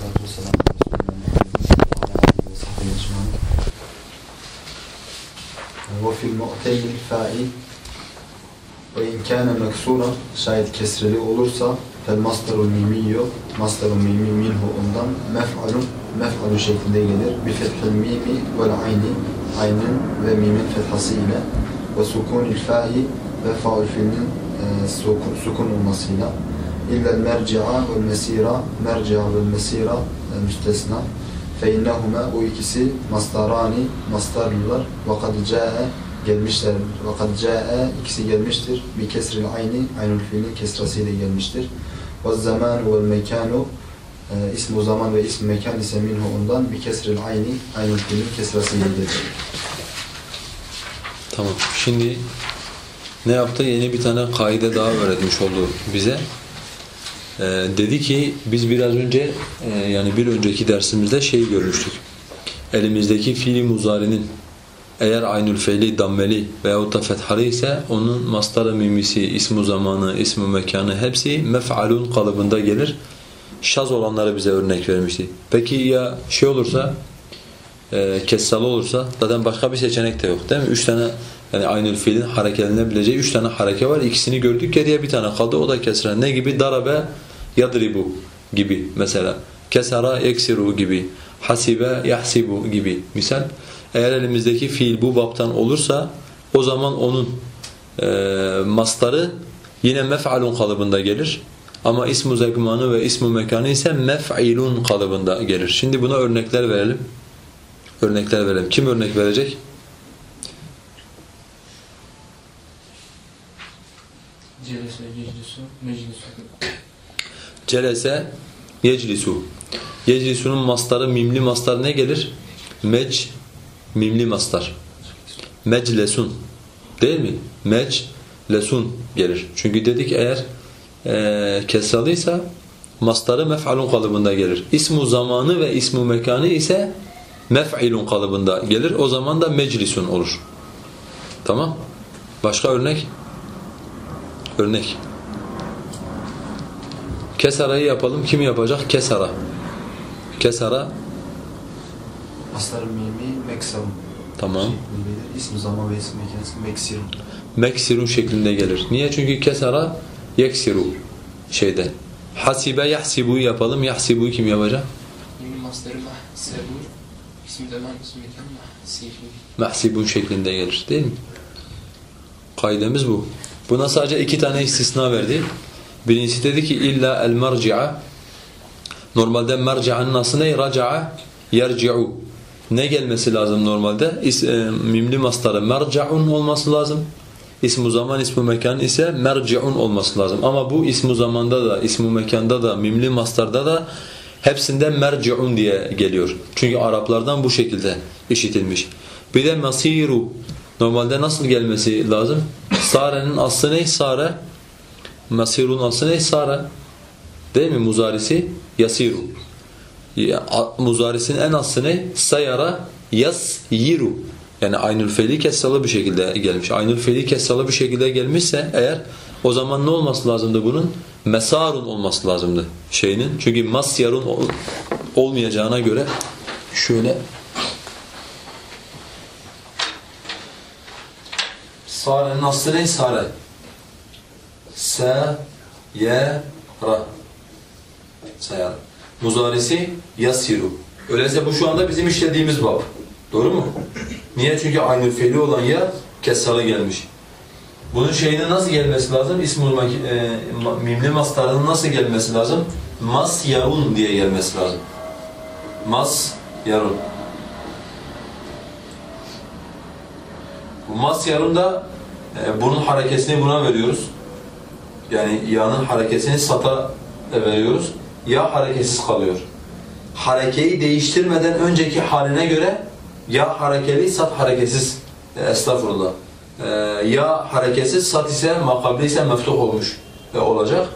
Esselatu vesselamu ala Resulina Muhammedin ve ala alihi ve sahbihi ecmaîn. Ve fil mu'temil fa'i ve in kâne meksura şayet kesreli olursa fel masdarul mimiyyo masdarul mimi minhu ondan mef'alun mef'alu şeklinde gelir. Bi fethil mimi vel ayni aynin ve mimin fethası ile ve sukunil fa'i ve faul fiilinin e, sukun, sukun olmasıyla illel merci'a vel mesira merci'a vel mesira e, müstesna fe innehuma o ikisi mastarani mastarlılar ve kad ca'e gelmişler ve kad ca'e ikisi gelmiştir bi kesril ayni aynul fiilin kesrasıyla gelmiştir ve zaman ve mekanu e, zaman ve ismu mekan ise minhu ondan bi kesril ayni aynul fiilin kesrasıyla gelir. Tamam. Şimdi ne yaptı? Yeni bir tane kaide daha öğretmiş oldu bize. Ee, dedi ki biz biraz önce e, yani bir önceki dersimizde şey görmüştük. Elimizdeki fiili muzarinin eğer aynül feili dammeli veyahut da fethalı ise onun mastarı mimisi, ismu zamanı, ismu mekanı hepsi mef'alun kalıbında gelir. Şaz olanları bize örnek vermişti. Peki ya şey olursa e, kessalı olursa zaten başka bir seçenek de yok değil mi? Üç tane yani aynı fiilin hareketlenebileceği üç tane hareke var. İkisini gördük geriye bir tane kaldı o da kesra. Ne gibi? Darabe yadribu gibi mesela. Kesara yeksiru gibi. Hasibe yahsibu gibi. Misal eğer elimizdeki fiil bu baptan olursa o zaman onun e, mastarı yine mef'alun kalıbında gelir. Ama ismu zekmanı ve ismu mekanı ise mef'ilun kalıbında gelir. Şimdi buna örnekler verelim. Örnekler verelim. Kim örnek verecek? Meclisu. Celese yeclisu. Yeclisu'nun mastarı mimli mastar ne gelir? Mec mimli mastar. Meclesun. Değil mi? Meclesun gelir. Çünkü dedik eğer e, kesralıysa mastarı mef'alun kalıbında gelir. İsmu zamanı ve ismu mekanı ise mef'ilun kalıbında gelir. O zaman da meclisun olur. Tamam? Başka örnek? Örnek. Kesara'yı yapalım. Kim yapacak? Kesara. Kesara. Mastar mimi meksam. Tamam. İsmi zaman ve ismi mekanı meksirun. Meksirun şeklinde gelir. Niye? Çünkü kesara yeksiru şeyde. Hasibe yahsibu'yu yapalım. Yahsibu'yu kim yapacak? Yemin masları mahsebu. İsim zaman, isim mekan mahsibu. Mahsibun şeklinde gelir. Değil mi? Kaidemiz bu. Buna sadece iki tane istisna verdi. Birincisi dedi ki illa el merci'a Normalde merci'anın aslı ne? Raca'a yerci'u. Ne gelmesi lazım normalde? İs, e, mimli mastarı merca'un olması lazım. İsmu zaman, ismu mekan ise merci'un olması lazım. Ama bu ismu zamanda da, ismu mekanda da, mimli mastarda da hepsinde merci'un diye geliyor. Çünkü Araplardan bu şekilde işitilmiş. Bir de masiru. Normalde nasıl gelmesi lazım? Sare'nin aslı ne? Sare. Masirun aslı ne? Sare. Değil mi? Muzarisi yasiru. Ya, Muzarisinin en aslı ne? Sayara yasyiru. Yani aynül feli kessalı bir şekilde gelmiş. Aynül feli kessalı bir şekilde gelmişse eğer o zaman ne olması lazımdı bunun? Mesarun olması lazımdı şeyinin. Çünkü masyarun ol, olmayacağına göre şöyle Sare'nin aslı ne? Sare. Se, ye, ra. Sayar. Muzarisi yasiru. Öyleyse bu şu anda bizim işlediğimiz bab. Doğru mu? Niye? Çünkü aynı fiili olan ya kessalı gelmiş. Bunun şeyine nasıl gelmesi lazım? İsmul e, mimli mastarının nasıl gelmesi lazım? Mas yarun diye gelmesi lazım. Mas yarun. Bu mas yarun da e, bunun harekesini buna veriyoruz. Yani yağın harekesini sata veriyoruz. Yağ hareketsiz kalıyor. Harekeyi değiştirmeden önceki haline göre ya harekeli, sat hareketsiz. E, estağfurullah. E, ya hareketsiz, sat ise makabli ise meftuh olmuş e, olacak.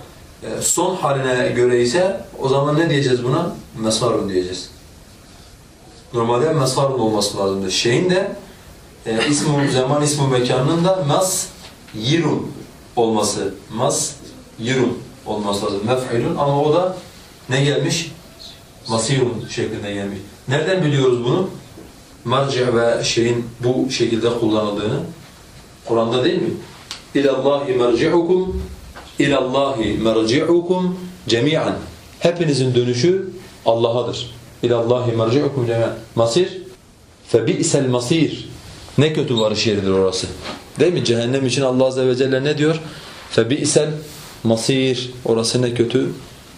E, son haline göre ise o zaman ne diyeceğiz buna? Mesarun diyeceğiz. Normalde mesarun olması lazımdır. Şeyin de e, ismu zaman ismu mekanının da mas yirun olması. Mas yirun olması lazım. Mef'ilun ama o da ne gelmiş? Masirun şeklinde gelmiş. Nereden biliyoruz bunu? Marci ve şeyin bu şekilde kullanıldığını. Kur'an'da değil mi? İlallahi merci'ukum İlallahi merci'ukum cemi'an. Hepinizin dönüşü Allah'adır. İlallahi merci'ukum cemi'an. Masir febi'sel masir. Ne kötü varış yeridir orası. Değil mi? Cehennem için Allah azze ve celle ne diyor? Febi'sel masir. Orası ne kötü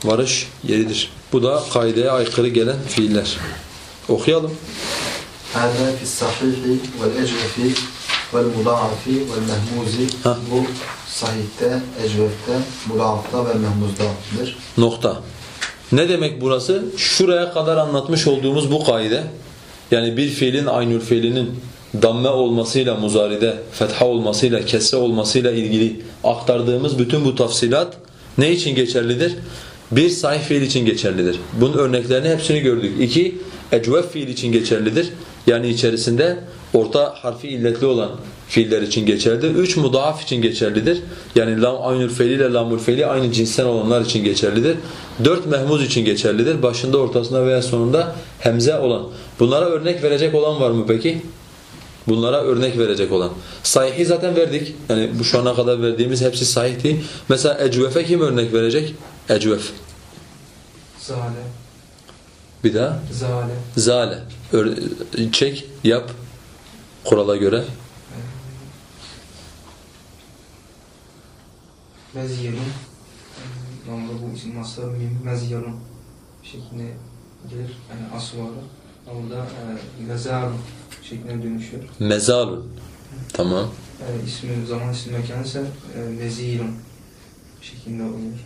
varış yeridir. Bu da kaideye aykırı gelen fiiller. Okuyalım. هذا في الصحيح والأجوف والمضاعف والمهموز Ha. bu sahihte, ecvefte, mudafta ve mehmuzdadır. Nokta. Ne demek burası? Şuraya kadar anlatmış olduğumuz bu kaide. Yani bir fiilin aynül fiilinin damme olmasıyla muzaride, fetha olmasıyla, kesre olmasıyla ilgili aktardığımız bütün bu tafsilat ne için geçerlidir? Bir sahih fiil için geçerlidir. Bunun örneklerini hepsini gördük. İki, ecvef fiil için geçerlidir. Yani içerisinde orta harfi illetli olan fiiller için geçerlidir. Üç, mudaaf için geçerlidir. Yani lam aynül fiili ile lamul fiili aynı cinsten olanlar için geçerlidir. Dört, mehmuz için geçerlidir. Başında, ortasında veya sonunda hemze olan. Bunlara örnek verecek olan var mı peki? Bunlara örnek verecek olan. Sahihi zaten verdik. Yani bu şu ana kadar verdiğimiz hepsi sahihti. Mesela ecvefe kim örnek verecek? Ecvef. Zale. Bir daha. Zale. Zale. Ör- çek, yap. Kurala göre. Mezyerun Normalde bu isim mim mezyerun şeklinde gelir. Yani asıl olarak. Orada e, şekline dönüşüyor. Mezalun. Tamam. E, ismi, zaman ismi mekanı ise e, mezirun şeklinde oluyor.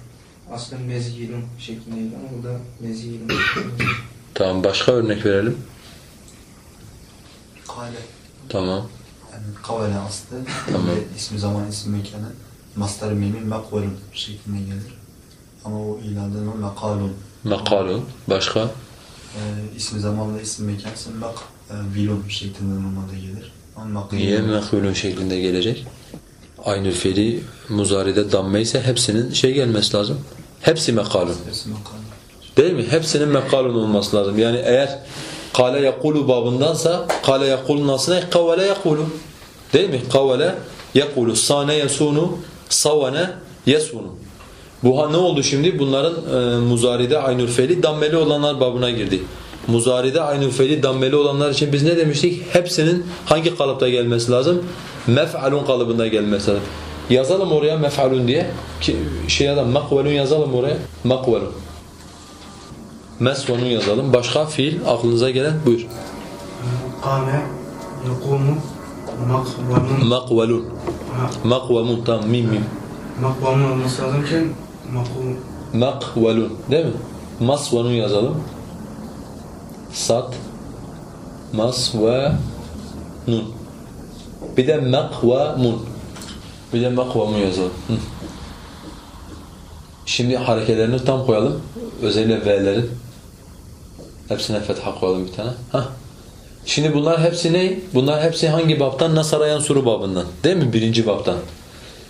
Aslen mezyerun şeklindeydi ama burada mezirun. Tamam. Başka örnek verelim. Kale. Tamam. Yani kavale aslı. Tamam. Ve ismi zaman, ismi mekanı. Mastar mimin mekvelun şeklinde gelir. Ama o ilandan o mekalun. Mekalun. Başka? Ee, ismi zamanla ismi mekansa mek e, vilun şeklinde normalde gelir. Niye mehulun şeklinde gelecek? Aynı fiili muzaride damme ise hepsinin şey gelmesi lazım. Hepsi mekalun. Değil mi? Hepsinin mekalun olması lazım. Yani eğer kale yakulu babındansa kale yakulun aslında kavale yakulu. Değil mi? Kavale yakulu. Sane yasunu savane yasunu. Bu ha- ne oldu şimdi? Bunların e, muzaride aynül feli dammeli olanlar babına girdi. Muzaride aynül feli dammeli olanlar için biz ne demiştik? Hepsinin hangi kalıpta gelmesi lazım? Mef'alun kalıbında gelmesi lazım. Yazalım oraya mef'alun diye. Ki, şey yazalım, makvelun yazalım oraya. Makvelun. Mesvanun yazalım. Başka fiil aklınıza gelen buyur. Kâme yekumu Makvelun. Ha, Makvamun tamam mim mim. makvamun olması lazımken maku Makvelun değil mi? Masvanun yazalım. Sat. Mas ve nun. Bir de makvamun. Bir de makvamun yazalım. Hı. Şimdi harekelerini tam koyalım. Özellikle V'lerin. Hepsine fetha koyalım bir tane. Hah. Şimdi bunlar hepsi ne? Bunlar hepsi hangi baptan? Nasarayan suru babından. Değil mi? Birinci baptan.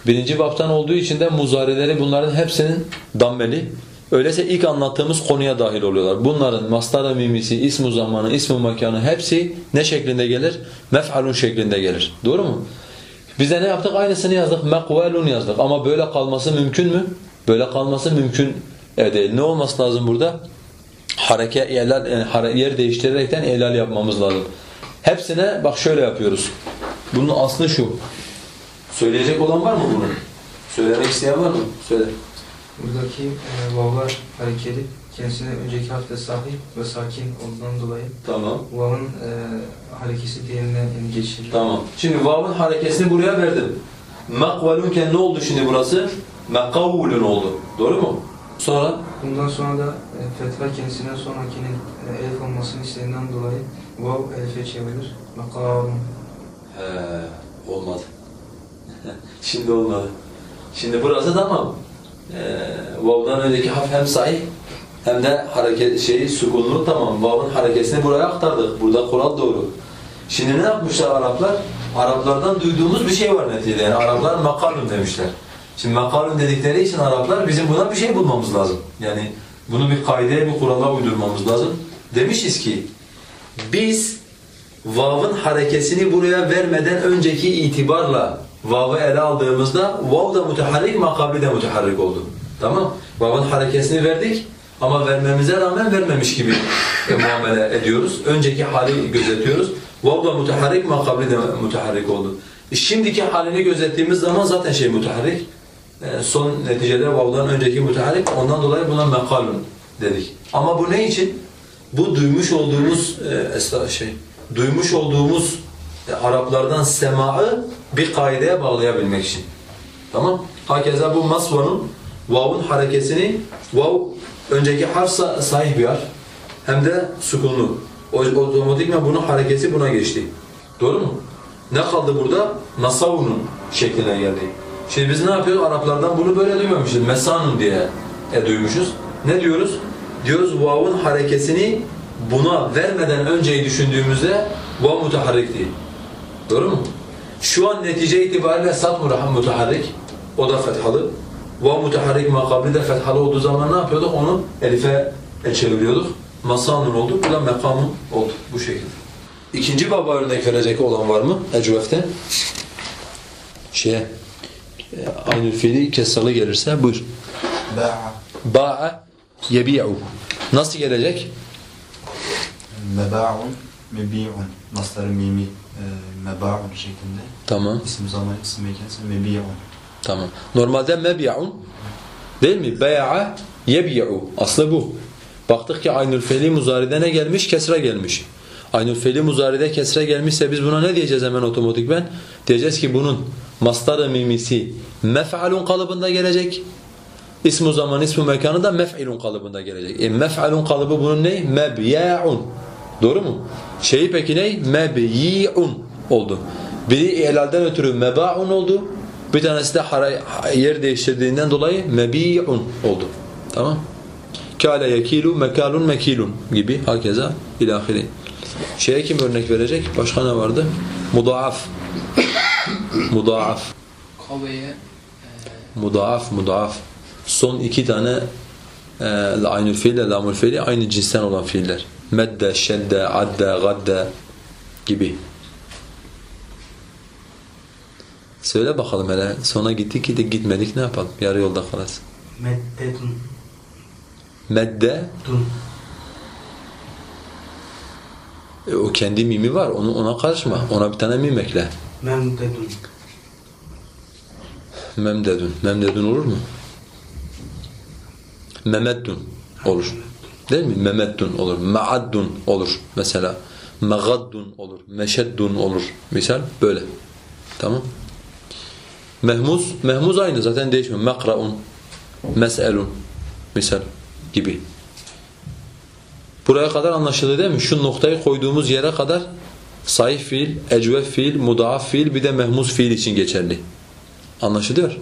Birinci baptan olduğu için de muzarileri bunların hepsinin dammeli. Öyleyse ilk anlattığımız konuya dahil oluyorlar. Bunların mastar mimisi, ismu zamanı, ismu mekanı hepsi ne şeklinde gelir? Mef'alun şeklinde gelir. Doğru mu? Biz de ne yaptık? Aynısını yazdık. Mekvelun yazdık. Ama böyle kalması mümkün mü? Böyle kalması mümkün e, değil. Ne olması lazım burada? Hareke, ihlal, yani hare- yer değiştirerekten ihlal yapmamız lazım. Hepsine bak şöyle yapıyoruz. Bunun aslı şu. Söyleyecek olan var mı bunu? Söylemek isteyen var mı? Söyle. Buradaki e, vavlar harekeli. Kendisine önceki harfle sahih ve sakin olduğundan dolayı Tamam. vavın e, harekesi diğerine yani geçirir. Tamam. Şimdi vav'ın harekesini buraya verdim. Makvalunken ne oldu şimdi burası? Mekavulun oldu. Doğru mu? Sonra? Bundan sonra da e, fetha kendisinden sonrakinin e, elif olmasının isteğinden dolayı vav elife çevrilir. Makavun. He, olmadı. şimdi olmadı. Şimdi burası tamam. Ee, vav'dan önceki harf hem sahih hem de hareket şeyi sükunlu tamam. Vav'ın hareketini buraya aktardık. Burada kural doğru. Şimdi ne yapmışlar Araplar? Araplardan duyduğumuz bir şey var neticede. Yani Araplar makalun demişler. Şimdi makalun dedikleri için Araplar bizim buna bir şey bulmamız lazım. Yani Bunu bir kaideye, bir kurala uydurmamız lazım. Demişiz ki biz vav'ın harekesini buraya vermeden önceki itibarla vav'ı ele aldığımızda vav da müteharrik, makabli de müteharrik oldu. Tamam? Vav'ın harekesini verdik ama vermemize rağmen vermemiş gibi e, muamele ediyoruz. Önceki hali gözetiyoruz. Vav da müteharrik, makabli de müteharrik oldu. E, Şimdiki halini gözettiğimiz zaman zaten şey müteharrik. E, Son neticede vav'dan önceki müteharrik. Ondan dolayı buna mekalun dedik. Ama bu ne için? Bu duymuş olduğumuz e, şey, duymuş olduğumuz Araplardan semaı bir kaideye bağlayabilmek için. Tamam? Hakeza bu masvanın vav'un harekesini vav önceki harf sa- sahih bir harf hem de sukunlu. Otomatikman bunun harekesi buna geçti. Doğru mu? Ne kaldı burada? Masavunun şekline geldi. Şimdi biz ne yapıyoruz? Araplardan bunu böyle duymamışız. Mesanun diye e, duymuşuz. Ne diyoruz? Diyoruz vav'un harekesini buna vermeden önceyi düşündüğümüzde vav mutaharrikti. Doğru mu? Şu an netice itibariyle sat muraham mutaharrik. O da fethalı. Vav mutaharrik makabli de fethalı olduğu zaman ne yapıyorduk? Onu elife e, çeviriyorduk. Masanun oldu. Bu da mekamun oldu. Bu şekilde. İkinci baba örnek verecek olan var mı? Ecvef'te. Şeye, e, aynı fiili kesralı gelirse buyur. Ba'a. Ba'a yebi'u. Nasıl gelecek? Meba'un, mebi'un. Masları mimi e, meba'un şeklinde. Tamam. İsim zaman, isim mekansı mebi'un. Tamam. Normalde mebi'un değil mi? Beya'a yebi'u. Aslı bu. Baktık ki aynül fiili muzaride ne gelmiş? Kesre gelmiş. Aynül fiili muzaride kesre gelmişse biz buna ne diyeceğiz hemen otomatikmen? Diyeceğiz ki bunun mastar-ı mimisi mef'alun kalıbında gelecek. İsmu zaman, ismu mekanı da mef'ilun kalıbında gelecek. E mef'alun kalıbı bunun ne? Mebya'un. Doğru mu? Şeyi peki ne? Mebyi'un oldu. Biri ilalden ötürü meba'un oldu. Bir tanesi de yer değiştirdiğinden dolayı mebi'un oldu. Tamam? Kâle yekilu mekalun mekilun gibi hakeza ilahiri. Şeye kim örnek verecek? Başka ne vardı? Mudaaf. Mudaaf. Kaveye Mudaaf, mudaaf. Son iki tane e, aynül fiil ile lamül fiili aynı cinsten olan fiiller. Medde, şedde, adde, gadde gibi. Söyle bakalım hele. Sonra gittik gittik gitmedik ne yapalım? Yarı yolda kalasın. Meddetun. Medde Dun. e, o kendi mimi var. Onu ona karışma. Ona bir tane mim ekle. Memdedun. Memdedun. Memdedun olur mu? Memeddun olur. Değil mi? Memeddun olur. Ma'addun olur mesela. Megaddun olur. Meşeddun olur. Misal böyle. Tamam. Mehmuz, mehmuz aynı zaten değişmiyor. Mekra'un, mes'elun misal gibi. Buraya kadar anlaşıldı değil mi? Şu noktayı koyduğumuz yere kadar sahih fiil, ecvef fiil, mudaaf fiil bir de mehmuz fiil için geçerli. Anlaşılıyor.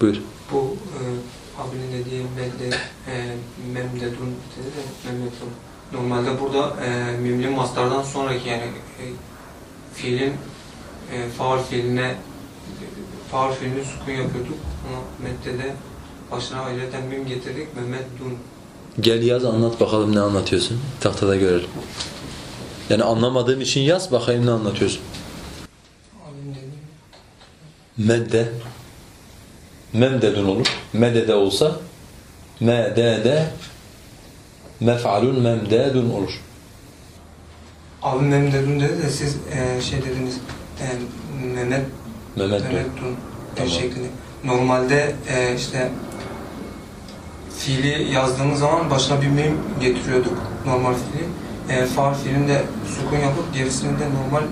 Buyur. Bu e, memdedun dedi de memdedun. Normalde burada e, mimli mastardan sonraki yani e, fiilin e, faal fiiline faal fiilini sukun yapıyorduk. Ama meddede başına ayrıca mim getirdik. Memeddun. Gel yaz anlat bakalım ne anlatıyorsun. Tahtada görelim. Yani anlamadığın için yaz bakayım ne anlatıyorsun. Medde memdedun olur. Medede olsa medede mef'alun memdedun olur. Abi memdedun dedi de siz e, şey dediniz e, Mehmet Memeddun. Memeddun Tamam. şeklinde. Normalde e, işte fiili yazdığımız zaman başına bir mim getiriyorduk normal fiili. E, faal fiilinde sukun yapıp gerisini de normal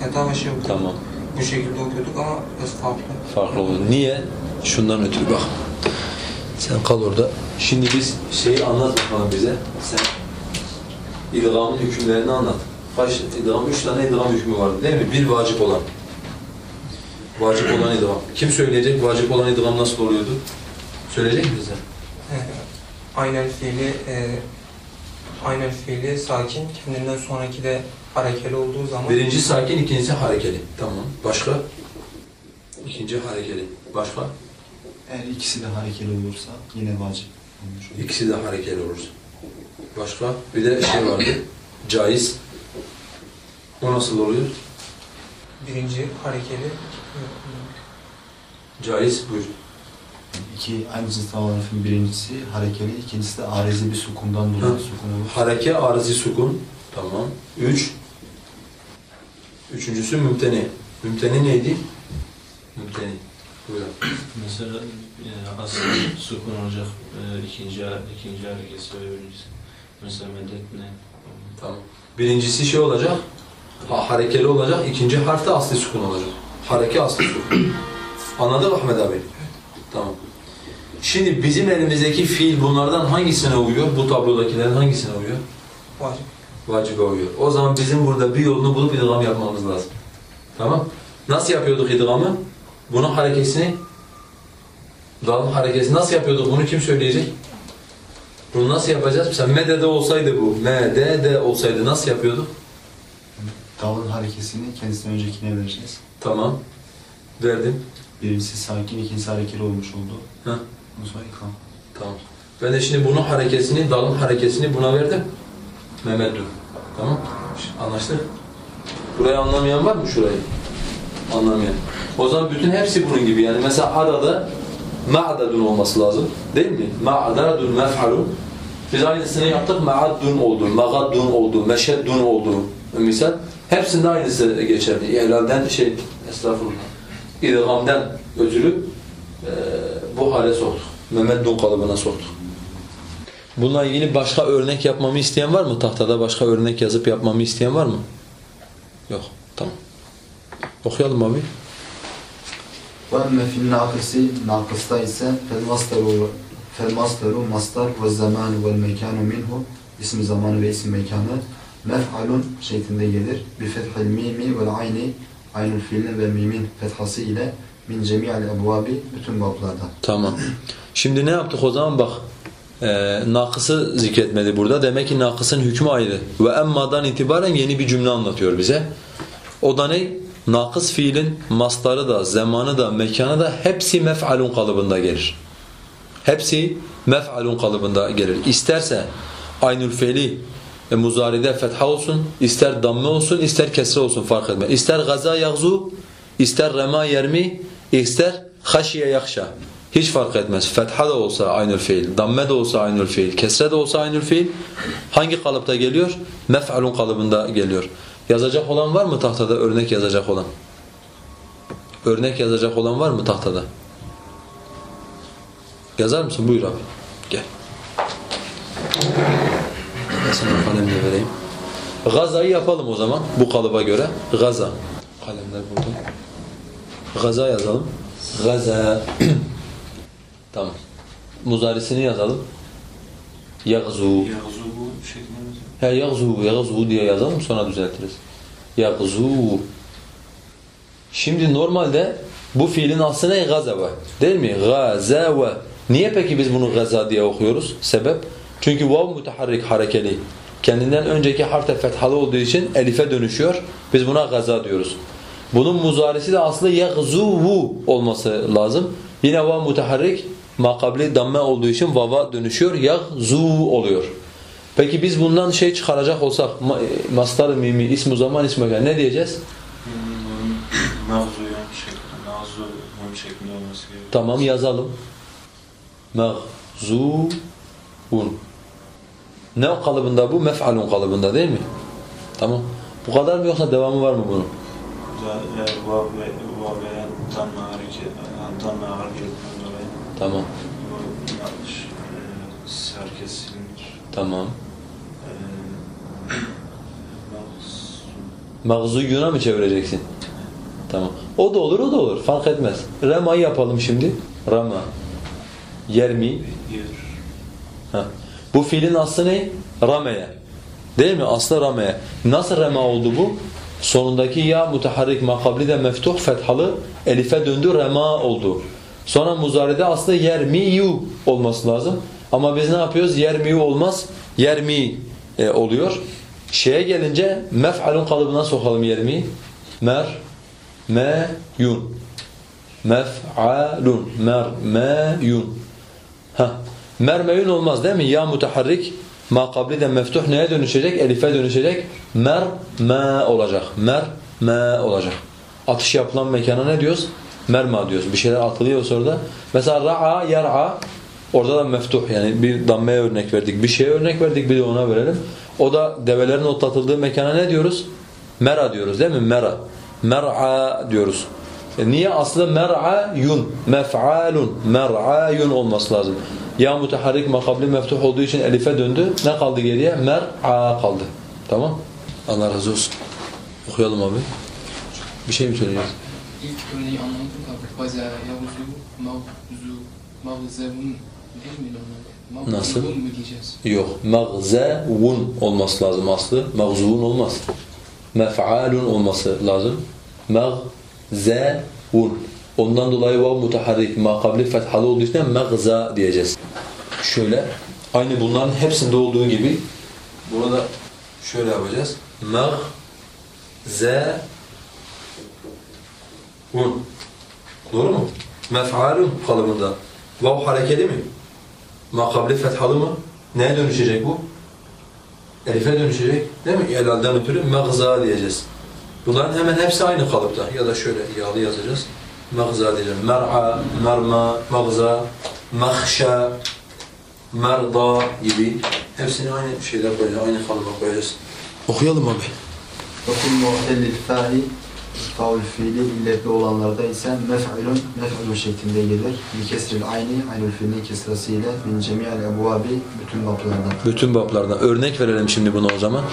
feta ve şey okuyorduk. Tamam. Bu şekilde okuyorduk ama biraz farklı. Farklı olur. Niye? Şundan ötürü bak. Sen kal orada. Şimdi biz şeyi anlat bakalım bize. Sen idgamın hükümlerini anlat. Kaç idgam? Üç tane idgam hükmü vardı değil mi? Bir vacip olan. Vacip olan idgam. Kim söyleyecek vacip olan idgam nasıl oluyordu? Söyleyecek mi bize? Aynen fiili e, aynen fiili sakin kendinden sonraki de harekeli olduğu zaman Birinci sakin, ikincisi harekeli. Tamam. Başka? İkinci harekeli. Başka? Eğer ikisi de harekeli olursa yine vacip. İkisi de harekeli olur. Başka? Bir de şey vardı. Caiz. O nasıl oluyor? Birinci harekeli. Caiz buyur. İki aynı cinsten olan harfin birincisi harekeli, ikincisi de arizi bir sukundan dolayı Ha. sukun olur. Hareke arzi sukun. Tamam. Üç. Üçüncüsü mümteni. Mümteni neydi? Mümteni. Buyurun. Mesela e, asıl sukun olacak e, ikinci ikinci harekesi ve birincisi. Mesela medet ne? Tamam. Birincisi şey olacak. Ha, harekeli olacak. İkinci harf de asli sukun olacak. Hareke asli sukun. Anladın mı Ahmet abi? Tamam. Şimdi bizim elimizdeki fiil bunlardan hangisine uyuyor? Bu tablodakilerin hangisine uyuyor? Vacip. Vacibe uyuyor. O zaman bizim burada bir yolunu bulup idgam yapmamız lazım. Tamam. Nasıl yapıyorduk idgamı? Bunun harekesini dalın harekesi nasıl yapıyorduk? Bunu kim söyleyecek? Bunu nasıl yapacağız? Mesela medede olsaydı bu, medede olsaydı nasıl yapıyorduk? Dalın harekesini kendisinden öncekine vereceğiz. Tamam. Verdim. Birincisi sakin, ikincisi harekeli olmuş oldu. Heh. Ondan sonra ikram. Tamam. Ben de şimdi bunun harekesini, dalın harekesini buna verdim. Mehmet'u. Tamam. Anlaştık. Burayı anlamayan var mı şurayı? Anlamayan. O zaman bütün hepsi bunun gibi. Yani mesela adada ma'dadun olması lazım. Değil mi? Ma'dadun mef'alun. Biz aynısını yaptık. Ma'addun oldu, ma'gaddun oldu, meşeddun oldu. Misal. Hepsinde aynısı geçerli. İhlalden şey, estağfurullah. İdgamden ötürü eee bu hale soktuk. Mehmet Dun kalıbına soktuk. Bununla ilgili başka örnek yapmamı isteyen var mı? Tahtada başka örnek yazıp yapmamı isteyen var mı? Yok. Tamam. Okuyalım abi. وَاَمَّ فِي النَّاقِسِ Nakısta ise فَالْمَصْدَرُ فَالْمَصْدَرُ mastar ve zamanı vel mekanu minhu ismi zamanı ve isim mekanı mef'alun şeklinde gelir. Bi fethil mimi vel ayni aynul fiilin ve mimin fethası ile min cemi'al ebvabi bütün bablarda. Tamam. Şimdi ne yaptık o zaman bak. E, nakısı zikretmedi burada. Demek ki nakısın hükmü ayrı. Ve emma'dan itibaren yeni bir cümle anlatıyor bize. O da ne? Nakıs fiilin mastarı da, zamanı da, mekanı da hepsi mef'alun kalıbında gelir. Hepsi mef'alun kalıbında gelir. İsterse aynül fiili e, muzaride fetha olsun, ister damme olsun, ister kesre olsun fark etmez. İster gaza yagzu, ister rema yermi, ister haşiye yakşa. Hiç fark etmez. Fetha da olsa aynül fiil, damme de olsa aynül fiil, kesre de olsa aynül fiil. Hangi kalıpta geliyor? Mef'alun kalıbında geliyor. Yazacak olan var mı tahtada örnek yazacak olan? Örnek yazacak olan var mı tahtada? Yazar mısın? Buyur abi. Gel. Ben sana kalem de vereyim. Gazayı yapalım o zaman bu kalıba göre. Gaza. Kalemler burada. Gaza yazalım. Gaza. tamam. Muzarisini yazalım. Yağzu şeklinde mi? He yagzu, yagzu diye yazalım sonra düzeltiriz. Yagzu. Şimdi normalde bu fiilin aslı ne? Gazava. Değil mi? Gazava. Niye peki biz bunu gaza diye okuyoruz? Sebep? Çünkü vav müteharrik harekeli. Kendinden önceki harfe fethalı olduğu için elife dönüşüyor. Biz buna gaza diyoruz. Bunun muzarisi de aslı yagzuvu olması lazım. Yine vav müteharrik makabli damme olduğu için vava dönüşüyor. Yagzu oluyor. Peki biz bundan şey çıkaracak olsak ma- mastar mimi ismu zaman ismu mekan ne diyeceğiz? Tamam yazalım. Mağzuun. Ne kalıbında bu? Mef'alun kalıbında değil mi? Tamam. Bu kadar mı yoksa devamı var mı bunun? Tamam. bu yanlış e, herkes silinir. Tamam. E, mağzu- Mağzuyuna mı çevireceksin? Tamam. O da olur, o da olur. Fark etmez. Rema'yı yapalım şimdi. Rama. Yermi. yer, Ha. Bu fiilin aslı ne? Rameye. Değil mi? Aslı rameye. Nasıl rema oldu bu? Sonundaki ya mutaharrik makabli de meftuh fethalı elife döndü rema oldu. Sonra muzaride aslı yermiyu olması lazım. Ama biz ne yapıyoruz? Yermiyu olmaz. Yermi e, oluyor. Şeye gelince mef'alun kalıbına sokalım yermi. Mer me yun. Mef'alun mer me yun. Ha. Mermeyun olmaz değil mi? Ya mutaharrik ma kabli de meftuh neye dönüşecek? Elife dönüşecek. Mer ma olacak. Mer ma olacak. Atış yapılan mekana ne diyoruz? Merma diyoruz. Bir şeyler atılıyorsa orada. Mesela ra'a yar'a orada da meftuh yani bir dammeye örnek verdik. Bir şeye örnek verdik bir de ona verelim. O da develerin otlatıldığı mekana ne diyoruz? Mera diyoruz değil mi? Mera. Mer'a diyoruz. E niye aslı mer'ayun, mef'alun, mer'ayun olması lazım. Ya mutaharrik makabli meftuh olduğu için elife döndü. Ne kaldı geriye? Mer'a kaldı. Tamam? Allah razı olsun. Okuyalım abi. Bir şey mi söyleyeceğiz? İlk örneği anlamadım da Vaza, Yavuzu, Mavzu, Mavzevun değil mi normalde? Nasıl? Mavzevun mu diyeceğiz? Yok. Mağzevun olması lazım aslı. Mağzuvun olmaz. Mef'alun olması lazım. Mağzevun. Ondan dolayı vav mutaharrik, makabli fethalı olduğu için mağza diyeceğiz. Şöyle, aynı bunların hepsinde olduğu gibi burada şöyle yapacağız. Mağzevun. Doğru mu? Mef'alun kalıbında. Vav harekeli mi? Makabli fethalı mı? Neye dönüşecek bu? Elife dönüşecek. Değil mi? Elalden ötürü mağza diyeceğiz. Bunların hemen hepsi aynı kalıpta. Ya da şöyle yağlı yazacağız. Mağza diyeceğim. Mer'a, merma, mağza, mahşa, merda gibi. Hepsini aynı şeyler koyacağız. Aynı kalıba koyacağız. Okuyalım abi. Dokun muhtellil fa'i faul fiili illetli olanlarda ise mef'ilun mef'ilun şeklinde gelir. Bi kesril ayni aynül fiilin kesrasıyla bin cemi'al ebuabi bütün bablardan. Bütün bablardan. Örnek verelim şimdi buna o zaman.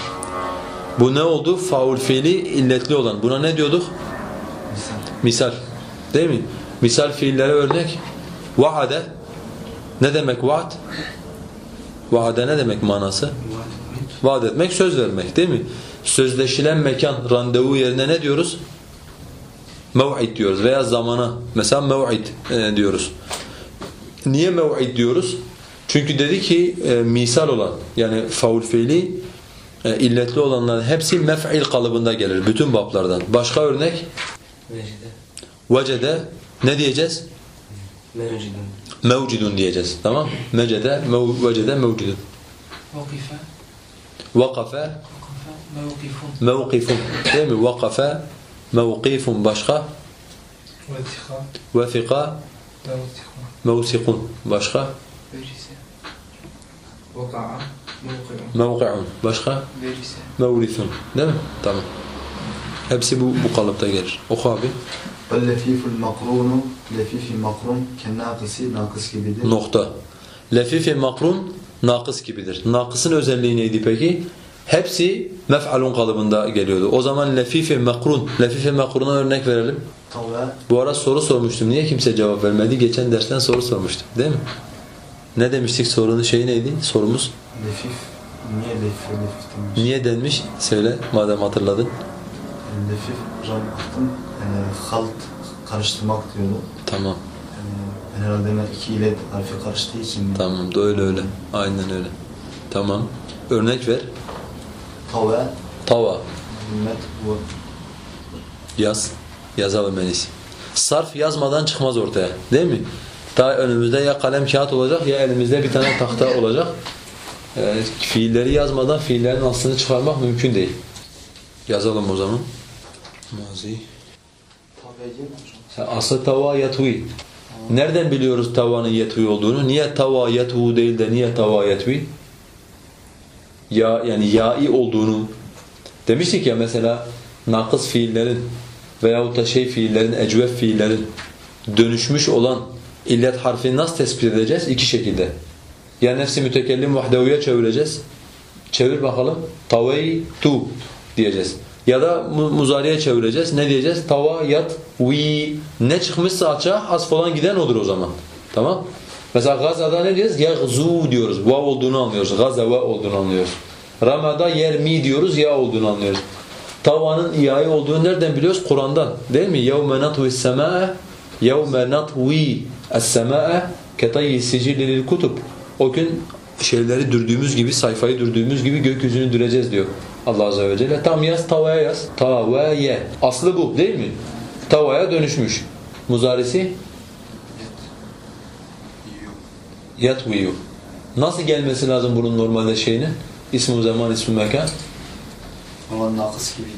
Bu ne oldu? Faul fiili illetli olan. Buna ne diyorduk? Misal. Misal. Değil mi? Misal fiillere örnek. Vaade. Ne demek vaad? Vaade ne demek manası? Vaat etmek söz vermek değil mi? Sözleşilen mekan, randevu yerine ne diyoruz? Mev'id diyoruz veya zamana. Mesela mev'id e, diyoruz. Niye mev'id diyoruz? Çünkü dedi ki e, misal olan yani faul fiili e, illetli olanların hepsi mef'il kalıbında gelir bütün bablardan. Başka örnek? Vecede ne diyeceğiz? Mecidun. Mevcidun diyeceğiz. Tamam? Mecede, mev, vecede mevcidun. Vakife, vakafe, mevkifun, mevkifun. Değil mi? Vakafe, mevkifun başka. Vetika. Vefika, Vetika. mevsikun başka. verise, Vaka'a. Mevki'un. Mevki'un başka. verise. Mevrithun. Değil mi? Tamam. Hepsi bu, bu kalıpta gelir. Oku abi. Vel lefiful makrunu lefifi makrun kennâkısı nakıs gibidir. Nokta. Lefifi makrun nakıs gibidir. Nakısın özelliği neydi peki? Hepsi mef'alun kalıbında geliyordu. O zaman lefifi makrun, lefifi makruna örnek verelim. Bu ara soru sormuştum. Niye kimse cevap vermedi? Geçen dersten soru sormuştum. Değil mi? Ne demiştik sorunun şeyi neydi? Sorumuz. lefif niye lefif lefif demiş? Niye denmiş? Söyle madem hatırladın. Lefif hocam baktım e, halt karıştırmak diyordu. Tamam. E, ben herhalde hemen iki ile harfi karıştığı için Tamam öyle öyle. Aynen öyle. Tamam. Örnek ver. Tava. himmet bu Yaz. Yazalım iyisi. Sarf yazmadan çıkmaz ortaya. Değil mi? Daha önümüzde ya kalem kağıt olacak ya elimizde bir tane tahta olacak. Yani fiilleri yazmadan fiillerin aslını çıkarmak mümkün değil. Yazalım o zaman. Mazi. Aslı tava yatvi. Nereden biliyoruz tavanın yatvi olduğunu? Niye tava yatvu değil de niye tava yatvi? Ya yani ya'i olduğunu demiştik ya mesela nakıs fiillerin veyahut da şey fiillerin, ecvef fiillerin dönüşmüş olan illet harfini nasıl tespit edeceğiz? İki şekilde. Ya nefsi mütekellim vahdeviye çevireceğiz. Çevir bakalım. Tavaytu diyeceğiz. Ya da mu- muzariye çevireceğiz. Ne diyeceğiz? Tava, yat, vi. Ne çıkmışsa açığa hasf olan giden odur o zaman. Tamam? Mesela gazada ne diyeceğiz? Yagzu diyoruz. Va olduğunu anlıyoruz. Gazava olduğunu anlıyoruz. Ramada yermi diyoruz. Ya olduğunu anlıyoruz. Tavanın iyayı olduğunu nereden biliyoruz? Kur'an'dan. Değil mi? يَوْمَ نَطْوِ السَّمَاءَ يَوْمَ نَطْوِ السَّمَاءَ كَطَيِّ السِّجِلِّ لِلْكُتُبِ O gün şeyleri dürdüğümüz gibi, sayfayı dürdüğümüz gibi gökyüzünü düreceğiz diyor Allah Azze ve Celle. Tam yaz, tavaya yaz. Tavaye. Aslı bu değil mi? Tavaya dönüşmüş. Muzarisi? Yatviyu. Nasıl gelmesi lazım bunun normalde şeyinin? İsmi zaman, ismi mekan. Ama nakıs gibi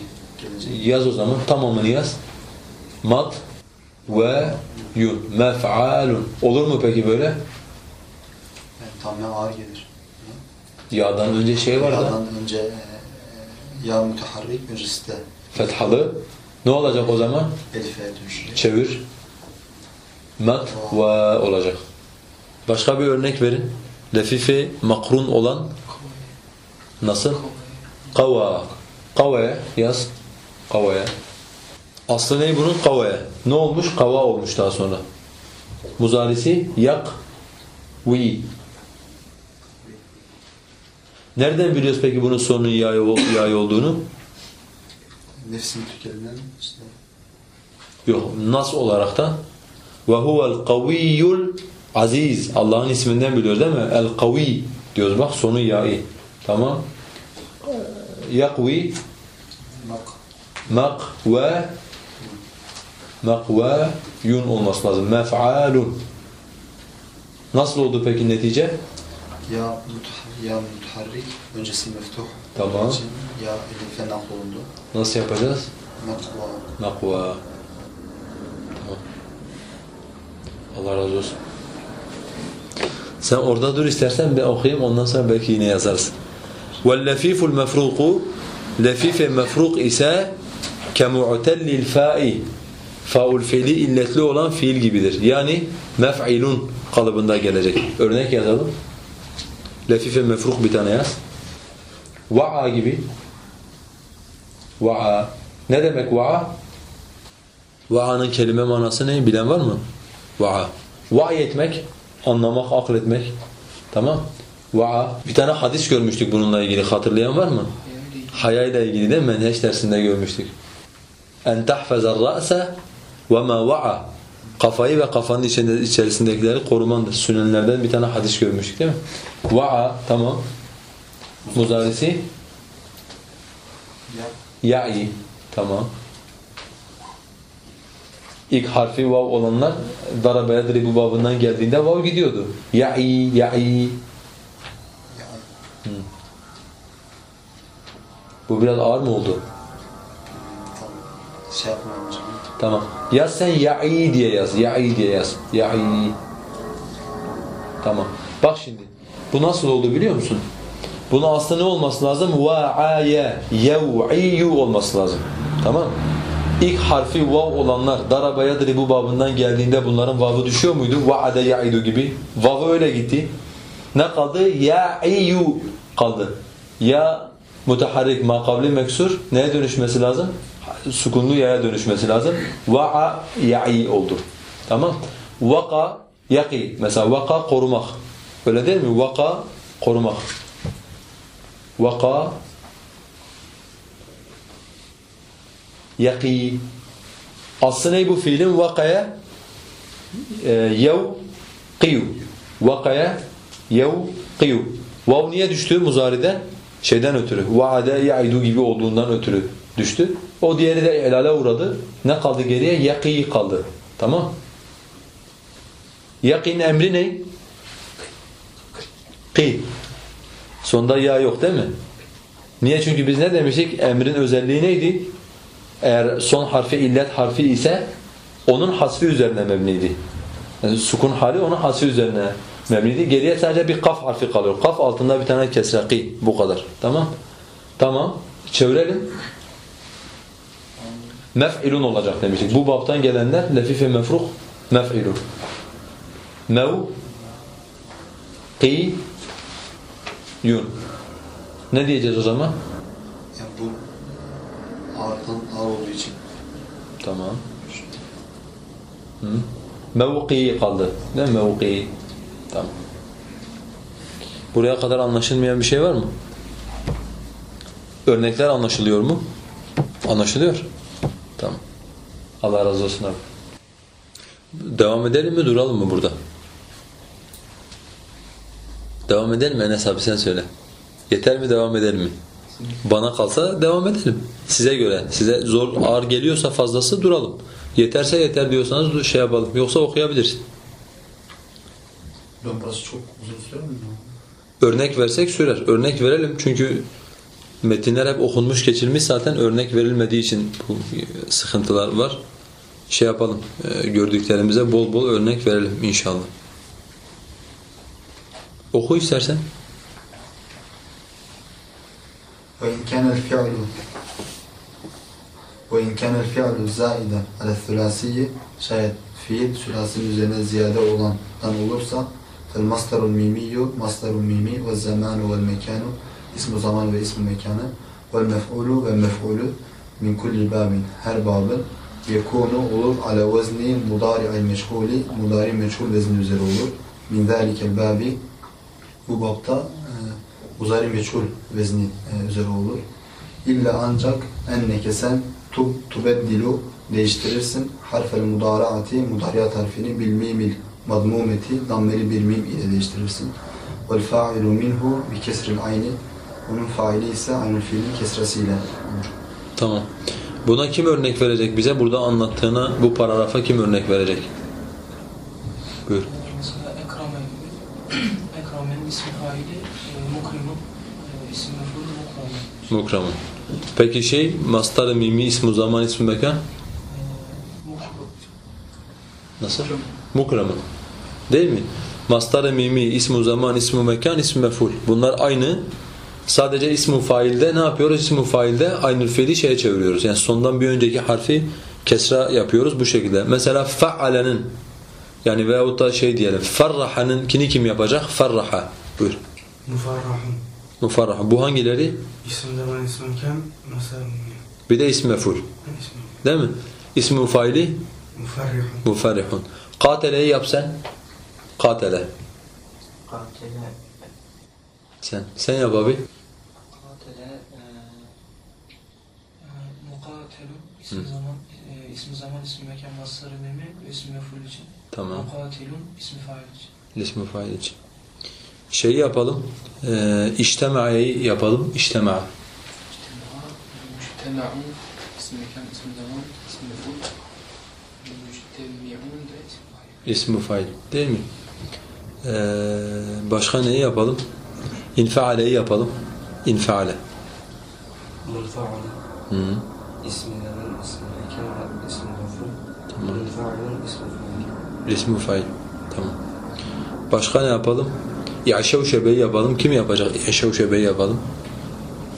gelecek. Yaz o zaman. Tamamını yaz. Mat ve yun. Mef'alun. Olur mu peki böyle? Yani tam ya ağır gelir. Ya'dan önce şey var da. Ya'dan önce e, ya müteharrik öncesi de Fethalı. Ne olacak o zaman? Elif'e dönüşecek. Çevir. Mat ve olacak. Başka bir örnek verin. Lefife makrun olan nasıl? Kava. Kavaya yaz. Kavaya. Aslı ne bunun? Kavaya. Ne olmuş? Kava olmuş daha sonra. Muzarisi yak vi. Nereden biliyoruz peki bunun sonunun yay, yay olduğunu? Nefsin tükenilen işte Yok. Nas olarak da ve huvel kaviyyul aziz. Allah'ın isminden biliyoruz değil mi? El kavi diyoruz bak sonu ya'i. Tamam. Yakvi mak ve mak ve yun olması lazım. Mef'alun. Nasıl oldu peki netice? ya ya müteharrik öncesi meftuh. Tamam. Ya Elif'e naklolundu. Nasıl yapacağız? Makva. Tamam. Allah razı olsun. Sen orada dur istersen ben okuyayım ondan sonra belki yine yazarsın. وَاللَّفِيفُ الْمَفْرُوقُ Lefife mefruk ise kemu'tellil fa'i faul fiili illetli olan fiil gibidir. Yani mef'ilun kalıbında gelecek. Örnek yazalım. Lefife mefruk bir tane yaz. Va'a gibi. Va'a. Ne demek va'a? Va'nın kelime manası ne? Bilen var mı? Va'a. Va'i etmek, anlamak, akletmek. Tamam. Va'a. Bir tane hadis görmüştük bununla ilgili. Hatırlayan var mı? Hayal Haya ile ilgili de menheş dersinde görmüştük. En tahfazar ra'se ve ma va'a. Kafayı ve kafanın içinde, içerisindekileri korumandır. Sünenlerden bir tane hadis görmüştük değil mi? Va'a tamam. Muzarisi Ya ya'i tamam. İlk harfi vav olanlar darabe yadribu babından geldiğinde vav gidiyordu. Ya'i ya'i. ya Bu biraz ağır mı oldu? şey. Tamam. Yaz sen ya'i diye yaz. Ya'i diye yaz. Ya'i. Tamam. Bak şimdi. Bu nasıl oldu biliyor musun? Bunun aslında ne olması lazım? Va'aya yev'iyyu olması lazım. Tamam İlk harfi vav olanlar daraba yadribu babından geldiğinde bunların vavı düşüyor muydu? Va'ade ya'idu gibi. Vavı öyle gitti. Ne kaldı? Ya'iyyu kaldı. Ya mutaharrik makabli meksur neye dönüşmesi lazım? Sukunlu yaya dönüşmesi lazım. Va'a ya'i oldu. Tamam? Vaka yaqi. Mesela vaka korumak. Öyle değil mi? Vaka korumak. Vaka yaqi. Aslı ne bu fiilin? Vakaya e, yev qiyu. Vakaya yev qiyu. Vav niye düştü muzaride? Şeyden ötürü. Vaade ya'idu gibi olduğundan ötürü düştü. O diğeri de elale uğradı. Ne kaldı geriye? Yaqi kaldı. Tamam? Yaqin emri ne? Qi. Sonda ya yok değil mi? Niye? Çünkü biz ne demiştik? Emrin özelliği neydi? Eğer son harfi illet harfi ise onun hasfi üzerine mebniydi. Yani sukun hali onun hasfi üzerine mebniydi. Geriye sadece bir kaf harfi kalıyor. Kaf altında bir tane kesre ki bu kadar. Tamam? Tamam. Çevirelim. Mef'ilun olacak demiştik. Bu baptan gelenler lefife mefruk mef'ilun. Mev qi yun. Ne diyeceğiz o zaman? Yani bu ağırdan ağır olduğu için Tamam. Hı? Mevki kaldı. Ne mevki? Tamam. Buraya kadar anlaşılmayan bir şey var mı? Örnekler anlaşılıyor mu? Anlaşılıyor. Tamam. Allah razı olsun abi. Devam edelim mi duralım mı burada? Devam edelim mi Enes abi sen söyle. Yeter mi devam edelim mi? Bana kalsa devam edelim. Size göre. Size zor ağır geliyorsa fazlası duralım. Yeterse yeter diyorsanız şey yapalım. Yoksa okuyabilirsin. Burası çok uzun sürer mi? Örnek versek sürer. Örnek verelim çünkü metinler hep okunmuş geçilmiş zaten örnek verilmediği için bu sıkıntılar var. Şey yapalım, e, gördüklerimize bol bol örnek verelim inşallah. Oku istersen. وإن كان الفعل وإن كان الفعل زائدا على الثلاثي şayet fiil sülasinin üzerine ziyade olandan olursa فالمصدر الميمي مصدر الميمي والزمان والمكان اسم zaman ve ism mekanı والمفعول ve mef'ulü min kulli babin her babın yekunu olur ala vezni mudari'il meşguli mudari meçhul vezni üzere olur min zalikel babi bu babta muzari meçhul vezni e, üzere olur. İlla ancak enneke sen tub tubeddilu değiştirirsin harfel mudaraati mudariyat harfini bil mimil madmumeti dammeli bir mim ile değiştirirsin. Vel fa'ilu minhu bi kesril ayni onun faili ise aynı fiilin kesresiyle olur. Tamam. Buna kim örnek verecek bize? Burada anlattığına bu paragrafa kim örnek verecek? Buyur. Mesela Ekrame gibi. Ekrame'nin ismi faili, e, Mukrim'in e, ismi mefulü Mukrame. Mukramın. Peki şey, mastar mimi ismu zaman ismi mekan? Nasıl? Mukramın. Değil mi? Mastar mimi ismu zaman ismu mekan ismi meful. Bunlar aynı. Sadece ismu failde ne yapıyoruz? İsmu failde aynı fiili şeye çeviriyoruz. Yani sondan bir önceki harfi kesra yapıyoruz bu şekilde. Mesela fa'alenin yani veyahut da şey diyelim farrahanın kini kim yapacak? Farraha. Buyur. Mufarrahun. Mufarraha. Bu hangileri? İsim zaman. Mesela Bir de ismi meful. Değil mi? İsmu faili Mufarrihun. mufarrihun. Katele'yi yap sen. Katele. Katile, Sen. Sen yap abi. katile, e, E, Mukatelun ismi zaman, e, ismi zaman, ismi mekan, mastarı mimi ve ismi meful için. Tamam. Mukatelun ismi fail için. İsmi fail için. Şeyi yapalım. E, iştema'yı yapalım. İştema. İçtimaa, müştema'un ismi mekan, ismi zaman, ismi da ismi fail. İsmi fail. Değil mi? E, başka neyi yapalım? İnfaale'yi yapalım. İnfaale. Munfa'un. Hı -hı. İsmi mekan. ismi. Tamam. Fail. İsmi fail. Tamam. Başka ne yapalım? Yaşavşebe'yi yapalım. Kim yapacak? Yaşavşebe'yi yapalım.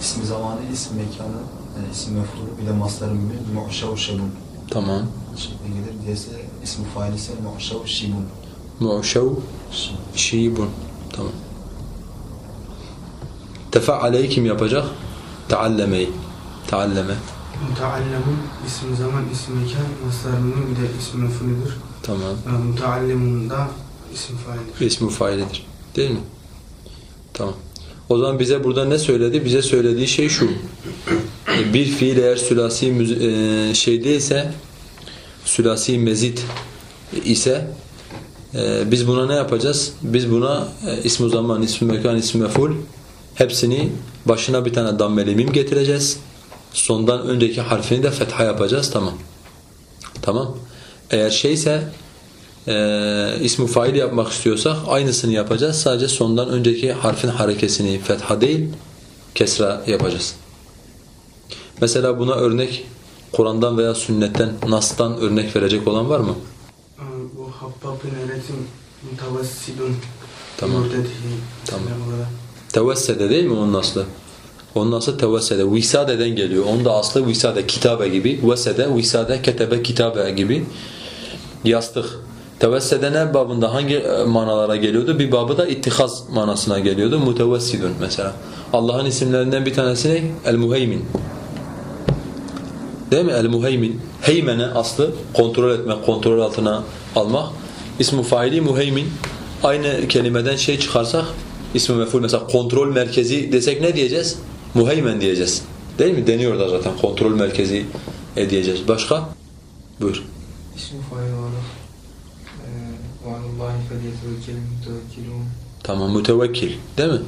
İsmi zamanı, isim mekanı, yani isim mef'ulü, bir de mastarın bir mu'şav şebun Tamam. şeklinde gelir. Diyese ismi faili ise mu'şav şibun. Mu'şav şibun. Tamam. Tefa'aleyi kim yapacak? Teallemeyi. Tealleme. Muteallemun isim zaman isim mekan. Maslarının bir de ismi mefulüdür. Tamam. Yani Muteallemun da isim faildir. İsmi failidir. Değil mi? Tamam. O zaman bize burada ne söyledi? Bize söylediği şey şu. Bir fiil eğer sülasi e, şey değilse sülasi mezit ise e, biz buna ne yapacağız? Biz buna e, ismi zaman, ismi mekan, ismi meful hepsini başına bir tane dammeli mim getireceğiz. Sondan önceki harfini de fetha yapacağız. Tamam. Tamam. Eğer şeyse e, ismi fail yapmak istiyorsak aynısını yapacağız. Sadece sondan önceki harfin harekesini fetha değil kesra yapacağız. Mesela buna örnek Kur'an'dan veya sünnetten, Nas'tan örnek verecek olan var mı? Ee, Bu Habbab bin Eret'in mutavessidun. Tamam. Tamam. Tevessede değil mi onun aslı? Onun aslı tevessede. Visade'den geliyor. Onun da aslı visade, kitabe gibi. Vesede, visade, ketebe, kitabe gibi. Yastık. Tevessede ne babında hangi e, manalara geliyordu? Bir babı da ittihaz manasına geliyordu. Mutevessidun mesela. Allah'ın isimlerinden bir tanesi ne? El-Muheymin. Değil mi? El-Muheymin. Heymene aslı kontrol etmek, kontrol altına almak. İsmi faili muheymin. Aynı kelimeden şey çıkarsak ismi mef'ul mesela kontrol merkezi desek ne diyeceğiz? Muheymen diyeceğiz. Değil mi? Deniyor da zaten kontrol merkezi e diyeceğiz. Başka? Buyur. İsmi fail olarak. Mütevekkilun. Tamam mütevekkil değil mi?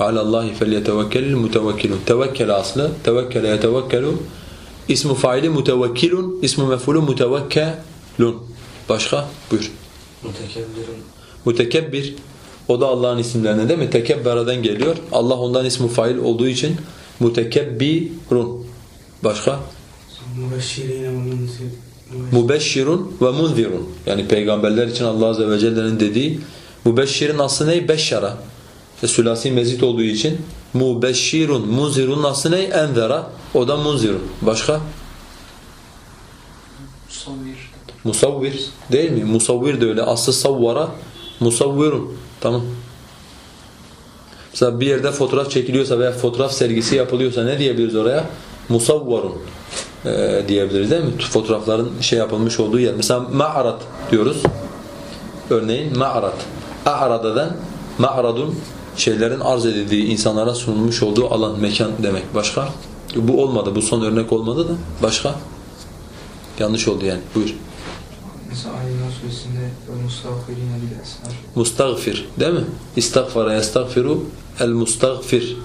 Alallahi felyetevekkelil mutevekkilun. Tevekkele aslı. Tevekkele yetevekkelu. İsmi faili mutevekkilun. İsmi mef'ulü mutevekkelun. Başka? Buyur. Mutekebbirun. Mütekebbir. O da Allah'ın isimlerinden değil mi? Tekebbera'dan geliyor. Allah ondan ismi fail olduğu için mutekebbirun. Başka? Mübeşşirine ve. Mubeşşirun ve munzirun. Yani peygamberler için Allah Azze ve Celle'nin dediği mübeşşirin aslı ne? Beşşara. E, sülasi mezit olduğu için mubeşşirun, munzirun aslı ne? Enzera. O da munzirun. Başka? Musavvir. Musavvir değil mi? Musavvir de öyle. Aslı savvara, musavvirun. Tamam. Mesela bir yerde fotoğraf çekiliyorsa veya fotoğraf sergisi yapılıyorsa ne diyebiliriz oraya? Musavvarun ee, diyebiliriz değil mi? Fotoğrafların şey yapılmış olduğu yer. Mesela ma'arat diyoruz. Örneğin ma'arat. A'radadan ma'radun şeylerin arz edildiği, insanlara sunulmuş olduğu alan, mekan demek. Başka? Bu olmadı. Bu son örnek olmadı da. Başka? Yanlış oldu yani. Buyur. Mesela Nas suresinde mustağfirine bil eshar. Mustagfir değil mi? İstagfara yestagfiru el mustagfir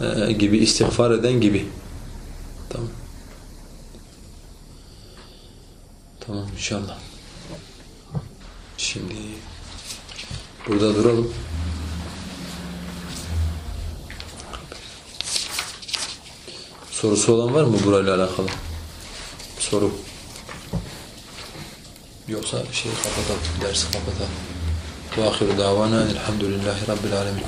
ee, gibi istiğfar eden gibi. Tamam inşallah. Şimdi burada duralım. Sorusu olan var mı burayla alakalı? Soru. Yoksa şeyi kapatalım, dersi kapatalım. Ve ahiru davana elhamdülillahi rabbil alemin.